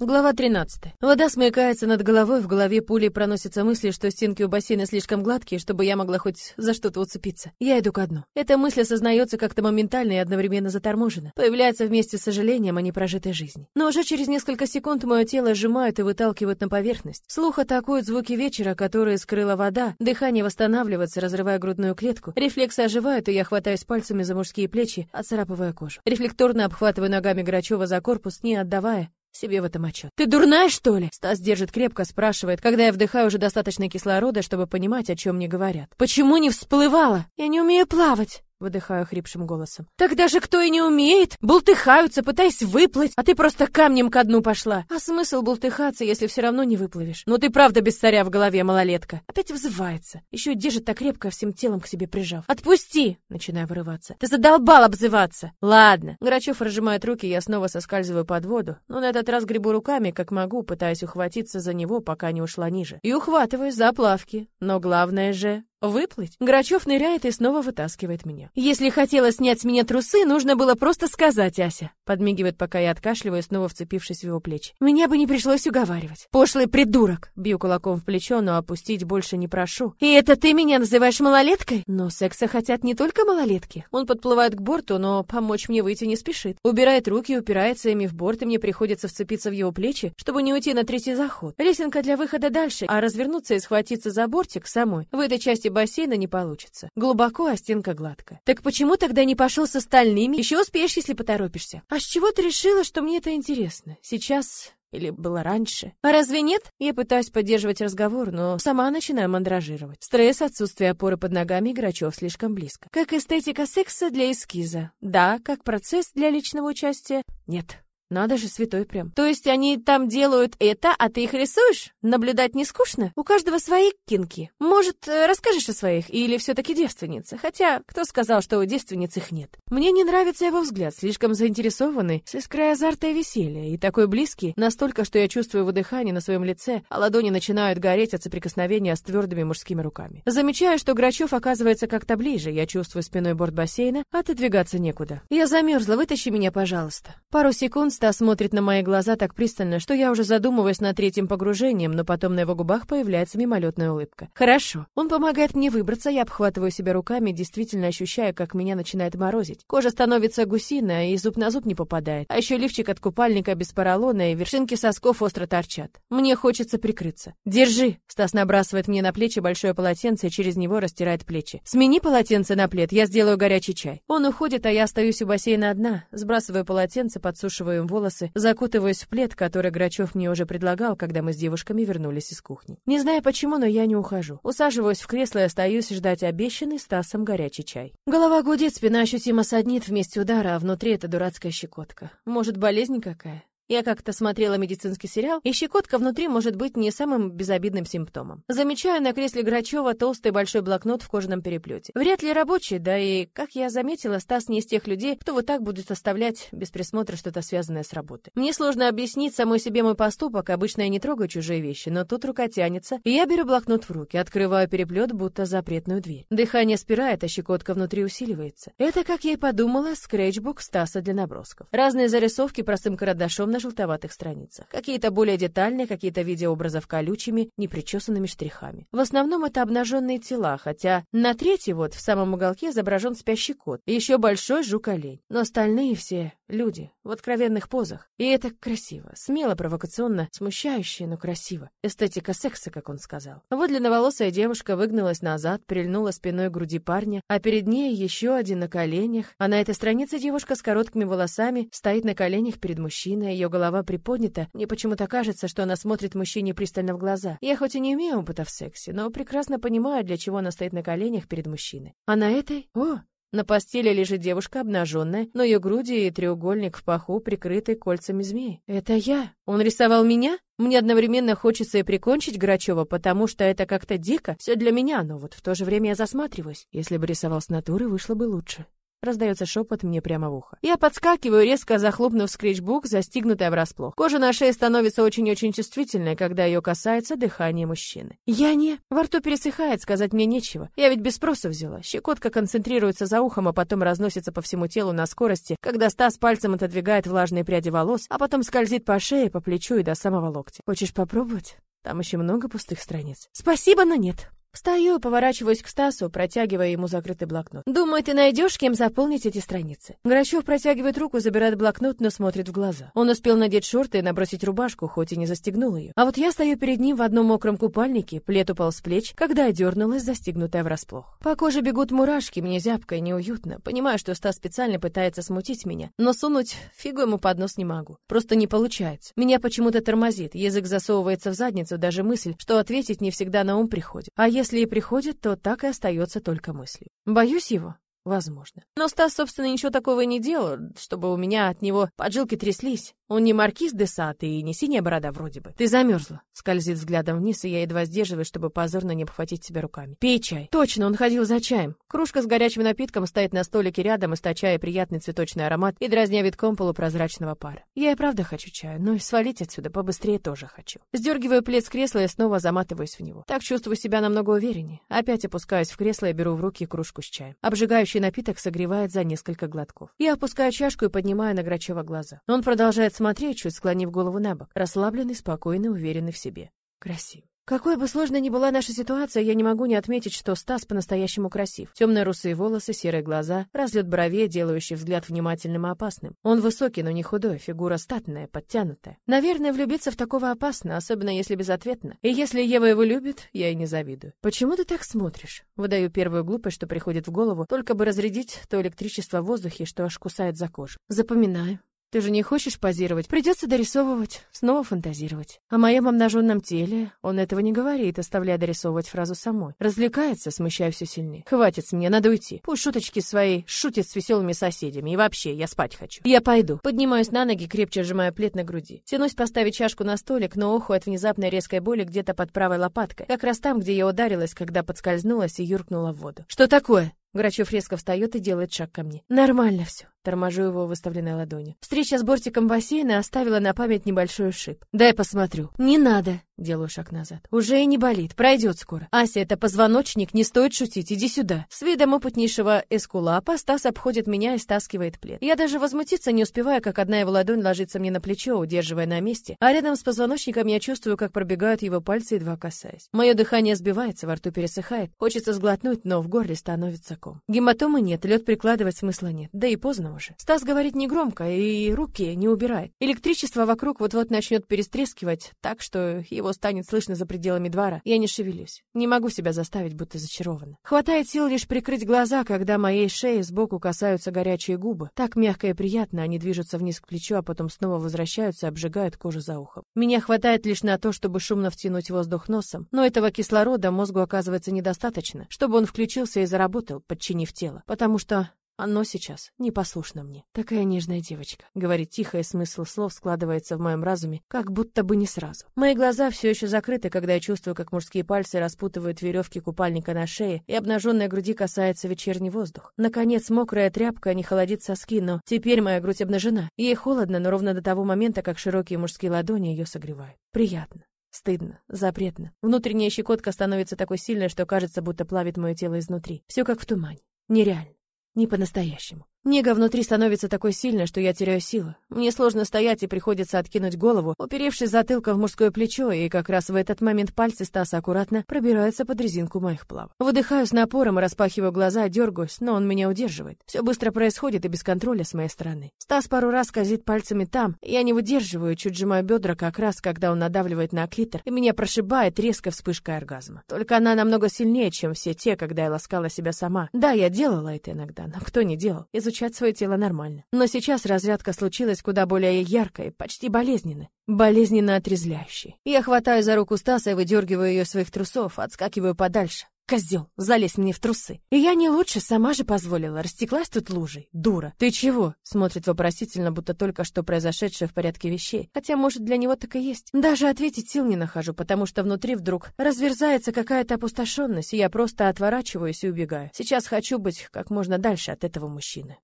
Глава 13. Вода смыкается над головой, в голове пулей проносятся мысли, что стенки у бассейна слишком гладкие, чтобы я могла хоть за что-то уцепиться. Я иду ко дну. Эта мысль осознается как-то моментально и одновременно заторможена. Появляется вместе с сожалением о непрожитой жизни. Но уже через несколько секунд мое тело сжимают и выталкивают на поверхность. Слух атакуют звуки вечера, которые скрыла вода, дыхание восстанавливается, разрывая грудную клетку, рефлексы оживают, и я хватаюсь пальцами за мужские плечи, оцарапывая кожу. Рефлекторно обхватываю ногами Грачева за корпус, не отдавая себе в этом отчет. «Ты дурная, что ли?» Стас держит крепко, спрашивает, когда я вдыхаю уже достаточно кислорода, чтобы понимать, о чем мне говорят. «Почему не всплывала? Я не умею плавать!» Выдыхаю хрипшим голосом. Так даже кто и не умеет, бултыхаются, пытаясь выплыть, а ты просто камнем ко дну пошла. А смысл бултыхаться, если все равно не выплывешь? Ну ты правда без царя в голове, малолетка. Опять взывается. Еще держит так крепко, всем телом к себе прижав. Отпусти! Начинаю вырываться. Ты задолбал обзываться. Ладно. Грачев разжимает руки, я снова соскальзываю под воду, но на этот раз гребу руками, как могу, пытаясь ухватиться за него, пока не ушла ниже. И ухватываюсь за плавки. Но главное же Выплыть? Грачев ныряет и снова вытаскивает меня. Если хотела снять с меня трусы, нужно было просто сказать, Ася. Подмигивает, пока я откашливаю, снова вцепившись в его плечи. Меня бы не пришлось уговаривать. Пошлый придурок. Бью кулаком в плечо, но опустить больше не прошу. И это ты меня называешь малолеткой? Но секса хотят не только малолетки. Он подплывает к борту, но помочь мне выйти не спешит. Убирает руки, упирается ими в борт, и мне приходится вцепиться в его плечи, чтобы не уйти на третий заход. Лесенка для выхода дальше, а развернуться и схватиться за бортик самой в этой части бассейна не получится. Глубоко, а стенка гладкая. Так почему тогда не пошел с остальными? Еще успеешь, если поторопишься. А с чего ты решила, что мне это интересно? Сейчас или было раньше. А разве нет? Я пытаюсь поддерживать разговор, но сама начинаю мандражировать. Стресс, отсутствие опоры под ногами Грачев слишком близко. Как эстетика секса для эскиза. Да, как процесс для личного участия. Нет. Надо же, святой прям. То есть они там делают это, а ты их рисуешь? Наблюдать не скучно? У каждого свои кинки. Может, э, расскажешь о своих или все-таки девственница? Хотя, кто сказал, что у девственниц их нет? Мне не нравится его взгляд, слишком заинтересованный, с искрой азарта и веселья, и такой близкий, настолько, что я чувствую его дыхание на своем лице, а ладони начинают гореть от соприкосновения с твердыми мужскими руками. Замечаю, что Грачев оказывается как-то ближе, я чувствую спиной борт бассейна, отодвигаться некуда. Я замерзла, вытащи меня, пожалуйста. Пару секунд Стас смотрит на мои глаза так пристально, что я уже задумываюсь над третьим погружением, но потом на его губах появляется мимолетная улыбка. Хорошо. Он помогает мне выбраться, я обхватываю себя руками, действительно ощущаю, как меня начинает морозить. Кожа становится гусиная, и зуб на зуб не попадает. А еще лифчик от купальника без поролона, и вершинки сосков остро торчат. Мне хочется прикрыться. Держи. Стас набрасывает мне на плечи большое полотенце и через него растирает плечи. Смени полотенце на плед, я сделаю горячий чай. Он уходит, а я остаюсь у бассейна одна, сбрасываю полотенце, подсушиваю им волосы, закутываюсь в плед, который Грачев мне уже предлагал, когда мы с девушками вернулись из кухни. Не знаю почему, но я не ухожу. Усаживаюсь в кресло и остаюсь ждать обещанный Стасом горячий чай. Голова гудит, спина ощутимо саднит вместе удара, а внутри это дурацкая щекотка. Может, болезнь какая? Я как-то смотрела медицинский сериал, и щекотка внутри может быть не самым безобидным симптомом. Замечаю на кресле Грачева толстый большой блокнот в кожаном переплете. Вряд ли рабочий, да и, как я заметила, Стас не из тех людей, кто вот так будет оставлять без присмотра что-то связанное с работой. Мне сложно объяснить самой себе мой поступок, обычно я не трогаю чужие вещи, но тут рука тянется, и я беру блокнот в руки, открываю переплет, будто запретную дверь. Дыхание спирает, а щекотка внутри усиливается. Это, как я и подумала, скретчбук Стаса для набросков. Разные зарисовки простым карандашом на желтоватых страницах. Какие-то более детальные, какие-то в виде образов колючими, непричесанными штрихами. В основном это обнаженные тела, хотя на третьей вот в самом уголке изображен спящий кот, и еще большой жук-олень. Но остальные все люди в откровенных позах. И это красиво, смело, провокационно, смущающе, но красиво. Эстетика секса, как он сказал. Вот длинноволосая девушка выгнулась назад, прильнула спиной к груди парня, а перед ней еще один на коленях. А на этой странице девушка с короткими волосами стоит на коленях перед мужчиной, ее голова приподнята. Мне почему-то кажется, что она смотрит мужчине пристально в глаза. Я хоть и не имею опыта в сексе, но прекрасно понимаю, для чего она стоит на коленях перед мужчиной. А на этой... О, на постели лежит девушка обнаженная, но ее груди и треугольник в паху прикрыты кольцами змеи. Это я. Он рисовал меня? Мне одновременно хочется и прикончить Грачева, потому что это как-то дико, все для меня, но вот в то же время я засматриваюсь. Если бы рисовал с натуры, вышло бы лучше. Раздается шепот мне прямо в ухо. Я подскакиваю, резко захлопнув скретчбук, застигнутая врасплох. Кожа на шее становится очень-очень чувствительной, когда ее касается дыхание мужчины. Я не... Во рту пересыхает, сказать мне нечего. Я ведь без спроса взяла. Щекотка концентрируется за ухом, а потом разносится по всему телу на скорости, когда Стас пальцем отодвигает влажные пряди волос, а потом скользит по шее, по плечу и до самого локтя. Хочешь попробовать? Там еще много пустых страниц. Спасибо, но нет. Встаю, поворачиваюсь к Стасу, протягивая ему закрытый блокнот. Думаю, ты найдешь, кем заполнить эти страницы. Грачев протягивает руку, забирает блокнот, но смотрит в глаза. Он успел надеть шорты и набросить рубашку, хоть и не застегнул ее. А вот я стою перед ним в одном мокром купальнике, плед упал с плеч, когда одернулась, застигнутая врасплох. По коже бегут мурашки, мне зябко и неуютно. Понимаю, что Стас специально пытается смутить меня, но сунуть фигу ему под нос не могу. Просто не получается. Меня почему-то тормозит, язык засовывается в задницу, даже мысль, что ответить не всегда на ум приходит. А если если и приходит, то так и остается только мыслью. Боюсь его? Возможно. Но Стас, собственно, ничего такого и не делал, чтобы у меня от него поджилки тряслись. Он не маркиз де Сад и не синяя борода вроде бы. Ты замерзла. Скользит взглядом вниз, и я едва сдерживаюсь, чтобы позорно не обхватить себя руками. Пей чай. Точно, он ходил за чаем. Кружка с горячим напитком стоит на столике рядом, источая приятный цветочный аромат и дразня витком полупрозрачного пара. Я и правда хочу чая, но и свалить отсюда побыстрее тоже хочу. Сдергиваю плед с кресла и снова заматываюсь в него. Так чувствую себя намного увереннее. Опять опускаюсь в кресло и беру в руки кружку с чаем. Обжигающий напиток согревает за несколько глотков. Я опускаю чашку и поднимаю на Грачева глаза. Он продолжает смотреть, чуть склонив голову на бок, расслабленный, спокойный, уверенный в себе. Красив. Какой бы сложной ни была наша ситуация, я не могу не отметить, что Стас по-настоящему красив. Темные русые волосы, серые глаза, разлет бровей, делающий взгляд внимательным и опасным. Он высокий, но не худой, фигура статная, подтянутая. Наверное, влюбиться в такого опасно, особенно если безответно. И если Ева его любит, я и не завидую. Почему ты так смотришь? Выдаю первую глупость, что приходит в голову, только бы разрядить то электричество в воздухе, что аж кусает за кожу. Запоминаю. Ты же не хочешь позировать? Придется дорисовывать, снова фантазировать. О моем обнаженном теле он этого не говорит, оставляя дорисовывать фразу самой. Развлекается, смущая все сильнее. Хватит с меня, надо уйти. Пусть шуточки свои шутит с веселыми соседями. И вообще, я спать хочу. Я пойду. Поднимаюсь на ноги, крепче сжимая плед на груди. Тянусь поставить чашку на столик, но оху от внезапной резкой боли где-то под правой лопаткой. Как раз там, где я ударилась, когда подскользнулась и юркнула в воду. Что такое? Грачев резко встает и делает шаг ко мне. Нормально все. Торможу его выставленной ладонью. Встреча с бортиком бассейна оставила на память небольшой ушиб. Дай посмотрю. Не надо. Делаю шаг назад. Уже и не болит, пройдет скоро. Ася, это позвоночник, не стоит шутить, иди сюда. С видом опытнейшего эскулапа Стас обходит меня и стаскивает плед. Я даже возмутиться не успеваю, как одна его ладонь ложится мне на плечо, удерживая на месте, а рядом с позвоночником я чувствую, как пробегают его пальцы, едва касаясь. Мое дыхание сбивается, во рту пересыхает. Хочется сглотнуть, но в горле становится ком. Гематомы нет, лед прикладывать смысла нет. Да и поздно уже. Стас говорит негромко и руки не убирает. Электричество вокруг вот-вот начнет перестрескивать, так что его станет слышно за пределами двора. Я не шевелюсь. Не могу себя заставить, будто зачарована. Хватает сил лишь прикрыть глаза, когда моей шеи сбоку касаются горячие губы. Так мягко и приятно они движутся вниз к плечу, а потом снова возвращаются и обжигают кожу за ухом. Меня хватает лишь на то, чтобы шумно втянуть воздух носом, но этого кислорода мозгу оказывается недостаточно, чтобы он включился и заработал, подчинив тело, потому что оно сейчас непослушно мне. Такая нежная девочка. Говорит тихо, и смысл слов складывается в моем разуме, как будто бы не сразу. Мои глаза все еще закрыты, когда я чувствую, как мужские пальцы распутывают веревки купальника на шее, и обнаженная груди касается вечерний воздух. Наконец, мокрая тряпка не холодит соски, но теперь моя грудь обнажена. Ей холодно, но ровно до того момента, как широкие мужские ладони ее согревают. Приятно. Стыдно, запретно. Внутренняя щекотка становится такой сильной, что кажется, будто плавит мое тело изнутри. Все как в тумане. Нереально. Не по-настоящему. Нега внутри становится такой сильной, что я теряю силы. Мне сложно стоять и приходится откинуть голову, уперевшись затылком в мужское плечо, и как раз в этот момент пальцы Стаса аккуратно пробираются под резинку моих плавок. Выдыхаю с напором распахиваю глаза, дергаюсь, но он меня удерживает. Все быстро происходит и без контроля с моей стороны. Стас пару раз скользит пальцами там, я не выдерживаю, чуть сжимаю бедра как раз, когда он надавливает на клитор, и меня прошибает резко вспышкой оргазма. Только она намного сильнее, чем все те, когда я ласкала себя сама. Да, я делала это иногда, но кто не делал? Изучать изучать свое тело нормально. Но сейчас разрядка случилась куда более яркой, почти болезненной. Болезненно отрезвляющей. Я хватаю за руку Стаса и выдергиваю ее своих трусов, отскакиваю подальше. Козел, залез мне в трусы. И я не лучше, сама же позволила, растеклась тут лужей. Дура. Ты чего? Смотрит вопросительно, будто только что произошедшее в порядке вещей. Хотя, может, для него так и есть. Даже ответить сил не нахожу, потому что внутри вдруг разверзается какая-то опустошенность, и я просто отворачиваюсь и убегаю. Сейчас хочу быть как можно дальше от этого мужчины.